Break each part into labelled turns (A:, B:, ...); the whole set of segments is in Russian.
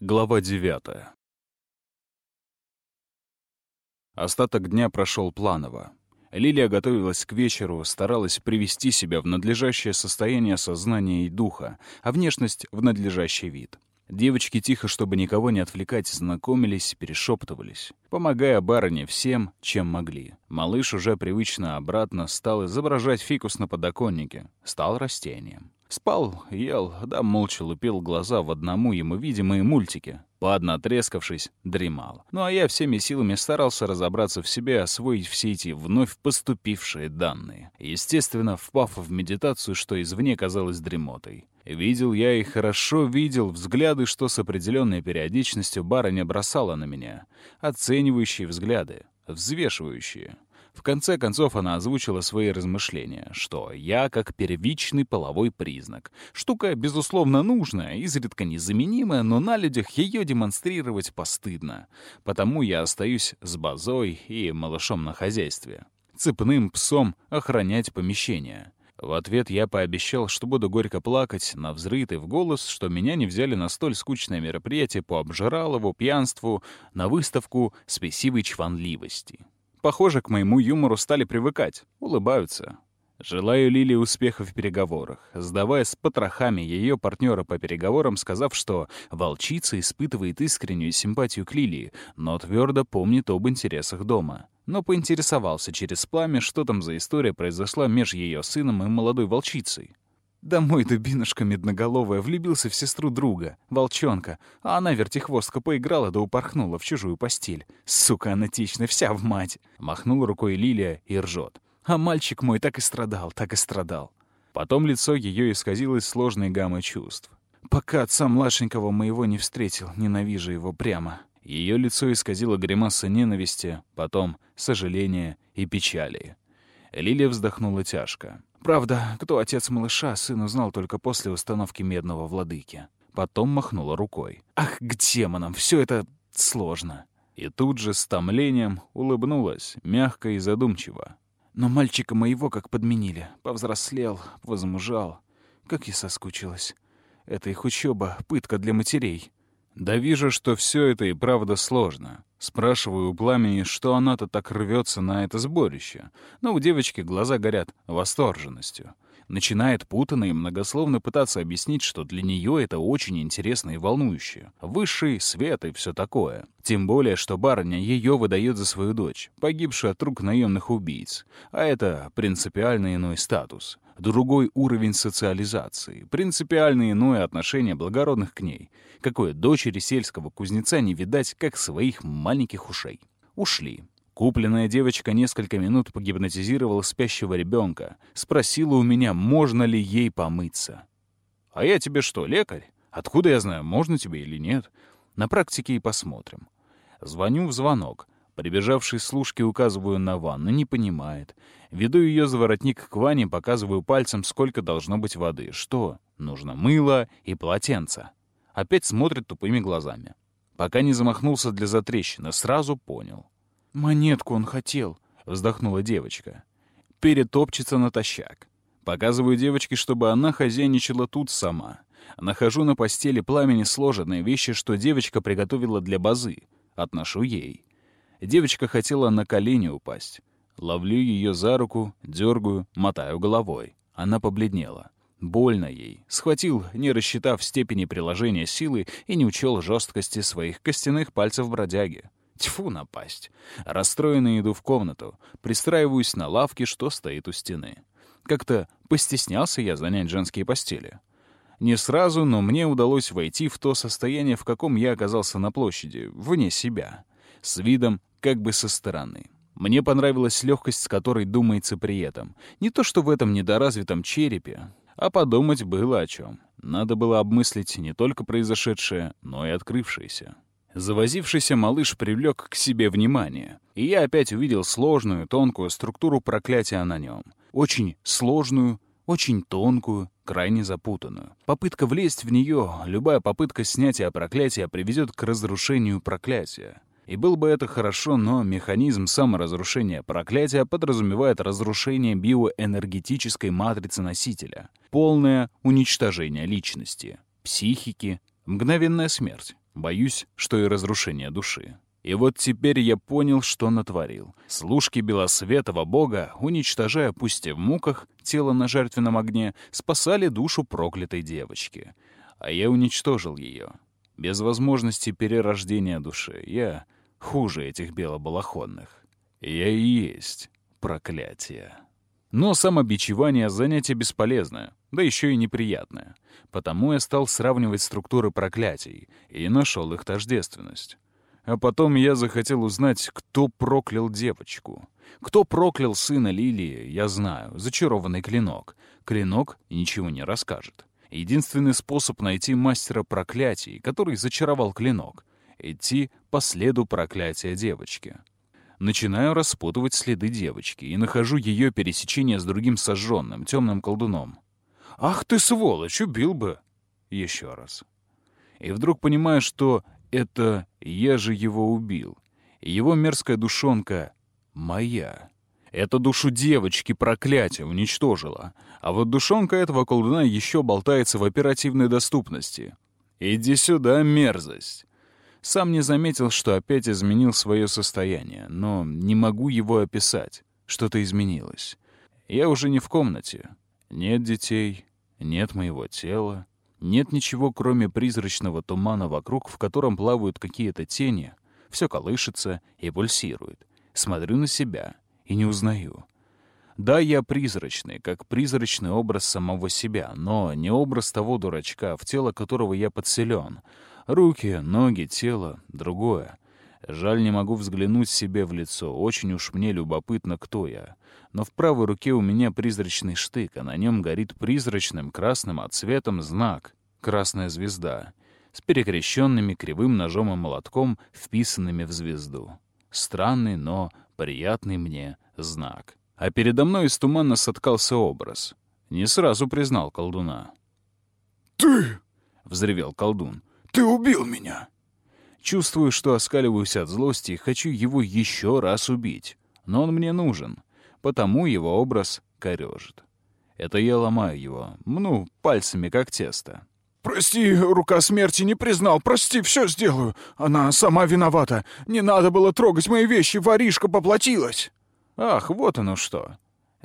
A: Глава девятая. Остаток дня прошел планово. Лилия готовилась к вечеру, старалась привести себя в надлежащее состояние сознания и духа, а внешность — в надлежащий вид. Девочки тихо, чтобы никого не отвлекать, знакомились, перешептывались, помогая барыне всем, чем могли. Малыш уже привычно обратно стал изображать фикус на подоконнике, стал растением. Спал, ел, да молча лупил глаза в одному ему видимые мультики. Ладно, трескавшись, дремал. Ну а я всеми силами старался разобраться в себе, освоить все эти вновь поступившие данные. Естественно, впав в медитацию, что извне казалось дремотой. Видел я и хорошо видел взгляды, что с определенной периодичностью барыня бросала на меня. Оценивающие взгляды, взвешивающие. В конце концов она озвучила свои размышления, что я как первичный половой признак. Штука, безусловно, нужная, изредка незаменимая, но на людях ее демонстрировать постыдно. Потому я остаюсь с базой и малышом на хозяйстве. Цепным псом охранять помещение. В ответ я пообещал, что буду горько плакать на взрытый в голос, что меня не взяли на столь скучное мероприятие по обжиралову, пьянству, на выставку спесивой чванливости. Похоже, к моему юмору стали привыкать, улыбаются. Желаю Лилии успеха в переговорах, сдавая с потрохами ее партнера по переговорам, сказав, что волчица испытывает искреннюю симпатию к Лилии, но твердо помнит об интересах дома. Но поинтересовался через пламя, что там за история произошла между ее сыном и молодой волчицей. Да мой дубинушка медноголовая влюбился в сестру друга, волчонка, а она вертихвостка поиграла да упорхнула в чужую постель. Сука анатичная, вся в мать. Махнула рукой Лилия и ржет. А мальчик мой так и страдал, так и страдал. Потом лицо ее исказилось сложной гаммой чувств. Пока отца младшенького моего не встретил, ненавижу его прямо. Ее лицо исказило гримаса ненависти, потом сожаления и печали. Лилия вздохнула тяжко. Правда, кто отец малыша, сын узнал только после установки медного владыки. Потом махнула рукой. «Ах, к демонам, все это сложно!» И тут же с томлением улыбнулась, мягко и задумчиво. «Но мальчика моего как подменили. Повзрослел, возмужал. Как я соскучилась. Это их учеба, пытка для матерей». Да вижу, что все это и правда сложно. Спрашиваю у пламени, что она-то так рвется на это сборище. Но у девочки глаза горят восторженностью. Начинает путанно и многословно пытаться объяснить, что для нее это очень интересно и волнующе. Высший свет и все такое. Тем более, что барыня ее выдает за свою дочь, погибшую от рук наемных убийц. А это принципиально иной статус. Другой уровень социализации, принципиально иное отношение благородных к ней. Какое дочери сельского кузнеца не видать, как своих маленьких ушей. Ушли. Купленная девочка несколько минут погипнотизировала спящего ребенка, спросила у меня, можно ли ей помыться. «А я тебе что, лекарь? Откуда я знаю, можно тебе или нет? На практике и посмотрим». Звоню в звонок. Прибежавший служки указываю на ванну, не понимает. Веду ее за воротник к ванне, показываю пальцем, сколько должно быть воды. Что? Нужно мыло и полотенце. Опять смотрит тупыми глазами. Пока не замахнулся для затрещины, сразу понял. «Монетку он хотел», — вздохнула девочка. Перетопчется натощак. Показываю девочке, чтобы она хозяйничала тут сама. Нахожу на постели пламени сложенные вещи, что девочка приготовила для базы. Отношу ей. Девочка хотела на колени упасть. Ловлю ее за руку, дергаю, мотаю головой. Она побледнела. Больно ей. Схватил, не рассчитав степени приложения силы и не учел жесткости своих костяных пальцев бродяги. Тьфу, напасть. Расстроенно иду в комнату, пристраиваюсь на лавке, что стоит у стены. Как-то постеснялся я занять женские постели. Не сразу, но мне удалось войти в то состояние, в каком я оказался на площади, вне себя, с видом как бы со стороны. Мне понравилась легкость, с которой думается при этом. Не то что в этом недоразвитом черепе, а подумать было о чем. Надо было обмыслить не только произошедшее, но и открывшееся. Завозившийся малыш привлек к себе внимание, и я опять увидел сложную, тонкую структуру проклятия на нем. Очень сложную, очень тонкую, крайне запутанную. Попытка влезть в нее, любая попытка снятия проклятия приведет к разрушению проклятия. И было бы это хорошо, но механизм саморазрушения проклятия подразумевает разрушение биоэнергетической матрицы носителя, полное уничтожение личности, психики, мгновенная смерть. Боюсь, что и разрушение души. И вот теперь я понял, что натворил. Служки Белосветова Бога, уничтожая пусть и в муках тело на жертвенном огне, спасали душу проклятой девочки. А я уничтожил ее. Без возможности перерождения души. Я хуже этих белобалахонных. Я и есть проклятие. Но самобичевание — занятие бесполезное, да еще и неприятное. Потому я стал сравнивать структуры проклятий и нашел их тождественность. А потом я захотел узнать, кто проклял девочку. Кто проклял сына Лилии, я знаю. Зачарованный клинок. Клинок ничего не расскажет. Единственный способ найти мастера проклятий, который зачаровал клинок — идти по следу проклятия девочки. Начинаю распутывать следы девочки и нахожу ее пересечение с другим сожженным, темным колдуном. «Ах ты, сволочь, убил бы!» Еще раз. И вдруг понимаю, что это я же его убил. Его мерзкая душонка моя. Эту душу девочки проклятие уничтожила. А вот душонка этого колдуна еще болтается в оперативной доступности. Иди сюда, мерзость. Сам не заметил, что опять изменил свое состояние, но не могу его описать. Что-то изменилось. Я уже не в комнате. Нет детей, нет моего тела, нет ничего, кроме призрачного тумана вокруг, в котором плавают какие-то тени. Все колышется и пульсирует. Смотрю на себя и не узнаю. Да, я призрачный, как призрачный образ самого себя, но не образ того дурачка, в тело которого я подселен — Руки, ноги, тело — другое. Жаль, не могу взглянуть себе в лицо. Очень уж мне любопытно, кто я. Но в правой руке у меня призрачный штык, а на нем горит призрачным красным отцветом знак — красная звезда, с перекрещенными кривым ножом и молотком, вписанными в звезду. Странный, но приятный мне знак. А передо мной из тумана соткался образ. Не сразу признал колдуна.
B: «Ты!»
A: — взревел колдун.
B: Ты убил меня!»
A: Чувствую, что оскаливаюсь от злости и хочу его еще раз убить. Но он мне нужен, потому его образ корежит. Это я ломаю его, ну, пальцами, как тесто.
B: «Прости, рука смерти не признал. Прости, все сделаю. Она сама виновата. Не надо было трогать мои вещи, воришка поплатилась».
A: Ах, вот оно что.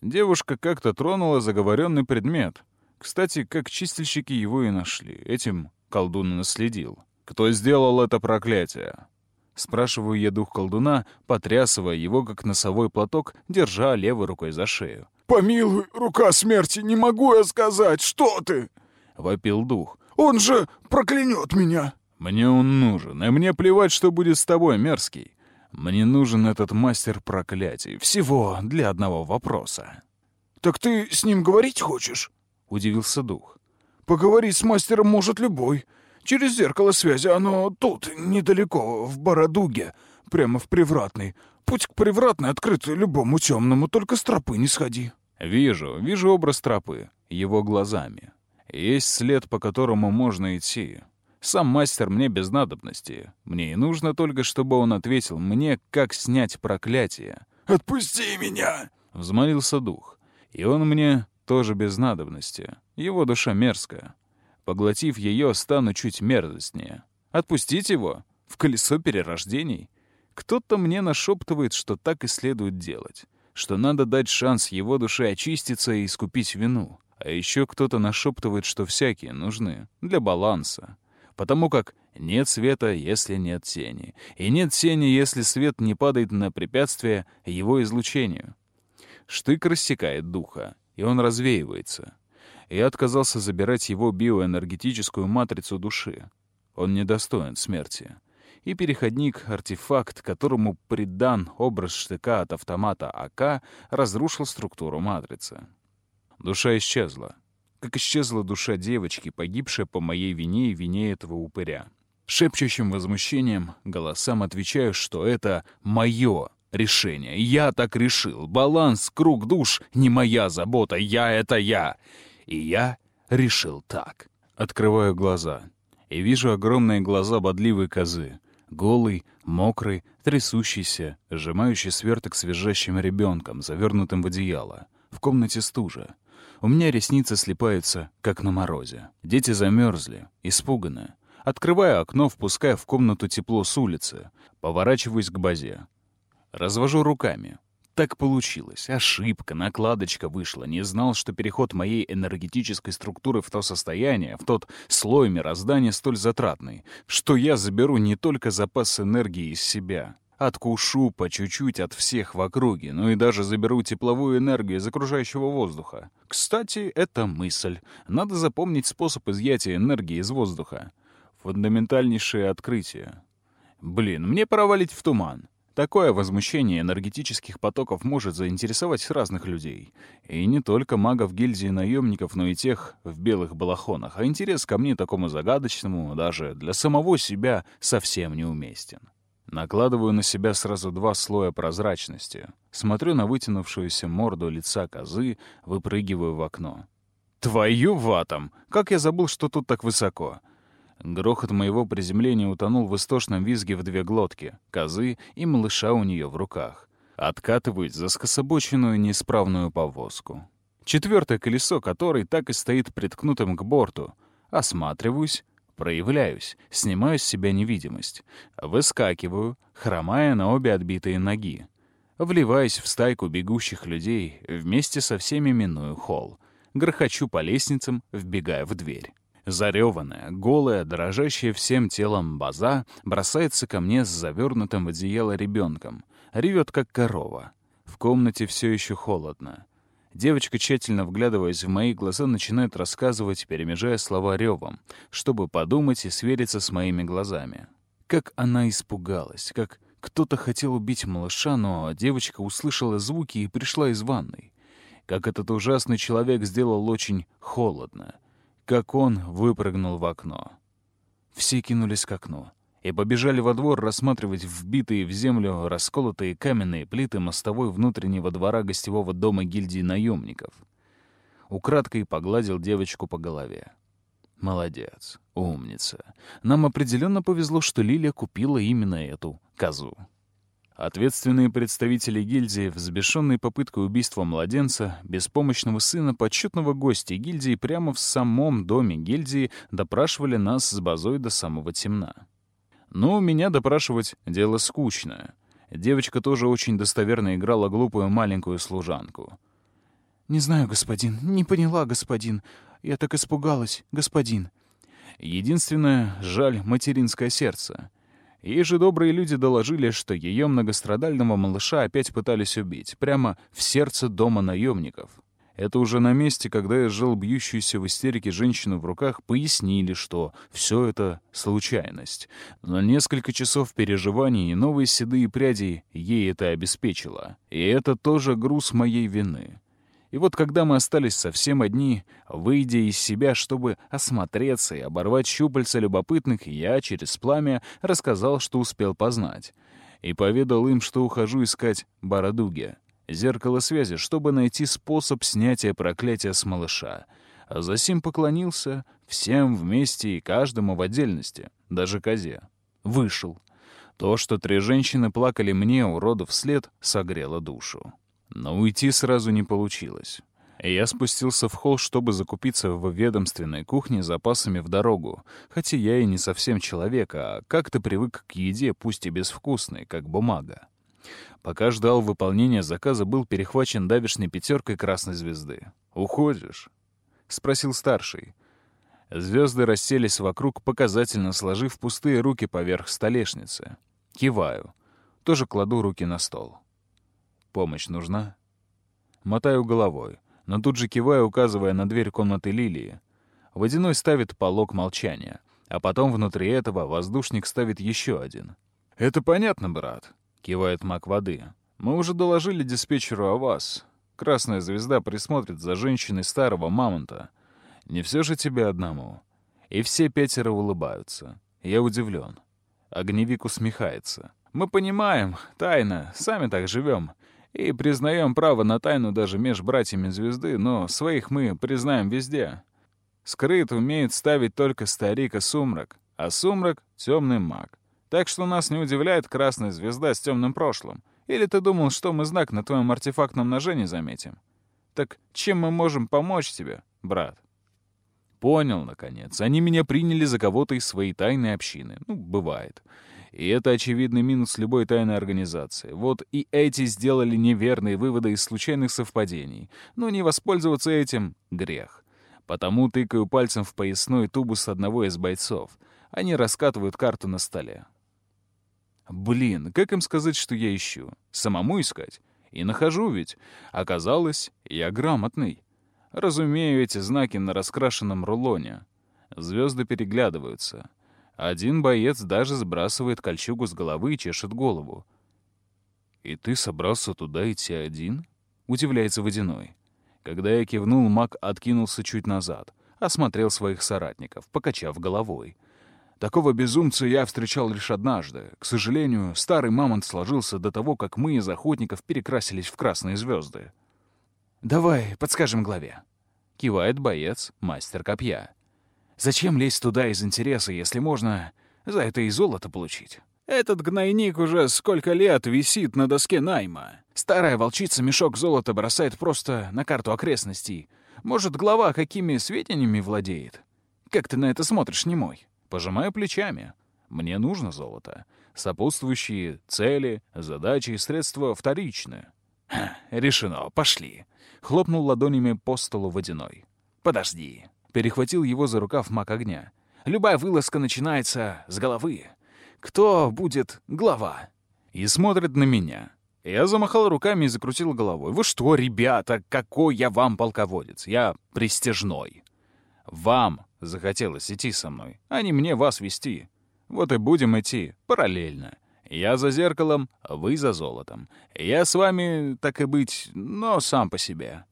A: Девушка как-то тронула заговоренный предмет. Кстати, как чистильщики его и нашли. Этим колдун наследил. Кто сделал это проклятие? Спрашиваю я дух колдуна, потрясывая его, как носовой платок, держа левой рукой за шею.
B: «Помилуй, рука смерти, не могу я сказать, что ты!»
A: — вопил дух.
B: «Он же проклянет меня!»
A: «Мне он нужен, и мне плевать, что будет с тобой, мерзкий. Мне нужен этот мастер проклятий. Всего для одного вопроса».
B: «Так ты с ним говорить хочешь?»
A: — удивился дух.
B: Поговорить с мастером может любой. Через зеркало связи оно тут, недалеко, в Бородуге, прямо в Привратной. Путь к Привратной открыт любому темному, только с тропы не сходи».
A: «Вижу, вижу образ тропы, его глазами. Есть след, по которому можно идти. Сам мастер мне без надобности. Мне и нужно только, чтобы он ответил мне, как снять проклятие».
B: «Отпусти меня!»
A: — взмолился дух. И он мне тоже без надобности. Его душа мерзкая. Поглотив ее, стану чуть мерзостнее. Отпустить его? В колесо перерождений? Кто-то мне нашептывает, что так и следует делать. Что надо дать шанс его душе очиститься и искупить вину. А еще кто-то нашептывает, что всякие нужны. Для баланса. Потому как нет света, если нет тени. И нет тени, если свет не падает на препятствие его излучению. Штык рассекает духа, и он развеивается. Я отказался забирать его биоэнергетическую матрицу души. Он недостоин смерти. И переходник, артефакт, которому придан образ штыка от автомата АК, разрушил структуру матрицы. Душа исчезла. Как исчезла душа девочки, погибшая по моей вине и вине этого упыря. Шепчущим возмущением голосам отвечаю, что это мое решение. Я так решил. Баланс, круг душ — не моя забота. Я — это я. И я решил так. Открываю глаза и вижу огромные глаза бодливой козы. Голый, мокрый, трясущийся, сжимающий сверток с ребенком, завернутым в одеяло. В комнате стужа. У меня ресницы слипаются, как на морозе. Дети замерзли, испуганы. Открываю окно, впуская в комнату тепло с улицы. Поворачиваюсь к базе. Развожу руками. Так получилось. Ошибка, накладочка вышла. Не знал, что переход моей энергетической структуры в то состояние, в тот слой мироздания столь затратный, что я заберу не только запас энергии из себя, откушу по чуть-чуть от всех в округе, но и даже заберу тепловую энергию из окружающего воздуха. Кстати, это мысль. Надо запомнить способ изъятия энергии из воздуха. Фундаментальнейшее открытие. Блин, мне пора валить в туман. Такое возмущение энергетических потоков может заинтересовать разных людей. И не только магов гильдии наемников, но и тех в белых балахонах. А интерес ко мне такому загадочному даже для самого себя совсем неуместен. Накладываю на себя сразу два слоя прозрачности. Смотрю на вытянувшуюся морду лица козы, выпрыгиваю в окно. «Твою ватом! Как я забыл, что тут так высоко!» Грохот моего приземления утонул в истошном визге в две глотки, козы и малыша у нее в руках. Откатываюсь за скособоченную неисправную повозку. Четвертое колесо которой так и стоит приткнутым к борту. Осматриваюсь, проявляюсь, снимаю с себя невидимость. Выскакиваю, хромая на обе отбитые ноги. Вливаюсь в стайку бегущих людей, вместе со всеми миную холл. Грохочу по лестницам, вбегая в дверь. Зареванная, голая, дрожащая всем телом база бросается ко мне с завернутым в одеяло ребенком. Ревет, как корова. В комнате все еще холодно. Девочка, тщательно вглядываясь в мои глаза, начинает рассказывать, перемежая слова ревом, чтобы подумать и свериться с моими глазами. Как она испугалась, как кто-то хотел убить малыша, но девочка услышала звуки и пришла из ванной. Как этот ужасный человек сделал очень холодно как он выпрыгнул в окно. Все кинулись к окну и побежали во двор рассматривать вбитые в землю расколотые каменные плиты мостовой внутреннего двора гостевого дома гильдии наемников. Украдкой погладил девочку по голове. Молодец, умница. Нам определенно повезло, что Лилия купила именно эту козу. Ответственные представители гильдии, взбешенные попыткой убийства младенца, беспомощного сына почетного гостя гильдии прямо в самом доме гильдии допрашивали нас с базой до самого темна. Но меня допрашивать — дело скучное. Девочка тоже очень достоверно играла глупую маленькую служанку.
C: «Не знаю, господин, не поняла, господин. Я так испугалась, господин».
A: Единственное, жаль материнское сердце — Ей же добрые люди доложили, что ее многострадального малыша опять пытались убить, прямо в сердце дома наемников. Это уже на месте, когда я сжал бьющуюся в истерике женщину в руках, пояснили, что все это случайность. Но несколько часов переживаний и новые седые пряди ей это обеспечило. И это тоже груз моей вины. И вот когда мы остались совсем одни, выйдя из себя, чтобы осмотреться и оборвать щупальца любопытных, я через пламя рассказал, что успел познать. И поведал им, что ухожу искать Бородуги, зеркало связи, чтобы найти способ снятия проклятия с малыша. А засим поклонился всем вместе и каждому в отдельности, даже козе. Вышел. То, что три женщины плакали мне, уродов вслед, согрело душу. Но уйти сразу не получилось. Я спустился в холл, чтобы закупиться в ведомственной кухне запасами в дорогу, хотя я и не совсем человек, а как-то привык к еде, пусть и безвкусной, как бумага. Пока ждал выполнения заказа, был перехвачен давишной пятеркой красной звезды. «Уходишь?» — спросил старший. Звезды расселись вокруг, показательно сложив пустые руки поверх столешницы. Киваю. Тоже кладу руки на стол. Помощь нужна? Мотаю головой, но тут же киваю, указывая на дверь комнаты Лилии. Водяной ставит полог молчания, а потом внутри этого воздушник ставит еще один. «Это понятно, брат», — кивает маг воды. «Мы уже доложили диспетчеру о вас. Красная звезда присмотрит за женщиной старого мамонта. Не все же тебе одному». И все пятеро улыбаются. Я удивлен. Огневик усмехается. «Мы понимаем, тайна, сами так живем и признаем право на тайну даже меж братьями звезды, но своих мы признаем везде. Скрыт умеет ставить только старик и сумрак, а сумрак — темный маг. Так что нас не удивляет красная звезда с темным прошлым. Или ты думал, что мы знак на твоем артефактном ноже не заметим? Так чем мы можем помочь тебе, брат? Понял, наконец. Они меня приняли за кого-то из своей тайной общины. Ну, бывает. И это очевидный минус любой тайной организации. Вот и эти сделали неверные выводы из случайных совпадений. Но не воспользоваться этим — грех. Потому тыкаю пальцем в поясной тубус одного из бойцов. Они раскатывают карту на столе. Блин, как им сказать, что я ищу? Самому искать? И нахожу ведь. Оказалось, я грамотный. Разумею эти знаки на раскрашенном рулоне. Звезды переглядываются. Один боец даже сбрасывает кольчугу с головы и чешет голову. «И ты собрался туда идти один?» — удивляется Водяной. Когда я кивнул, маг откинулся чуть назад, осмотрел своих соратников, покачав головой. Такого безумца я встречал лишь однажды. К сожалению, старый мамонт сложился до того, как мы из охотников перекрасились в красные звезды. «Давай подскажем главе», — кивает боец, мастер копья. «Зачем лезть туда из интереса, если можно за это и золото получить?» Этот гнойник уже сколько лет висит на доске найма. Старая волчица мешок золота бросает просто на карту окрестностей. Может, глава какими сведениями владеет? Как ты на это смотришь, немой? Пожимаю плечами. Мне нужно золото. Сопутствующие цели, задачи и средства вторичны. решено, пошли. Хлопнул ладонями по столу водяной. «Подожди». Перехватил его за рукав маг огня. «Любая вылазка начинается с головы. Кто будет глава?» И смотрит на меня. Я замахал руками и закрутил головой. «Вы что, ребята, какой я вам полководец? Я престижной. Вам захотелось идти со мной, а не мне вас вести. Вот и будем идти параллельно. Я за зеркалом, вы за золотом. Я с вами, так и быть, но сам по себе.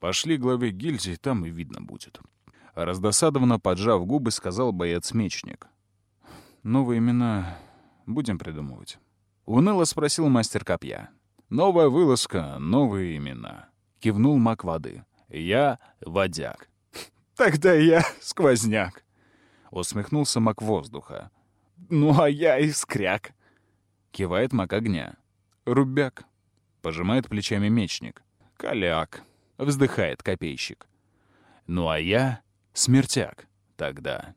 A: Пошли главе гильдии, там и видно будет. Раздосадованно поджав губы, сказал боец-мечник. Новые имена будем придумывать. Уныло спросил мастер копья. Новая вылазка, новые имена. Кивнул маг воды. Я — водяк. Тогда я — сквозняк. Усмехнулся маг воздуха. Ну, а я — искряк. Кивает маг огня. «Рубяк». Пожимает плечами мечник. «Коляк». Вздыхает копейщик. «Ну а я — смертяк тогда».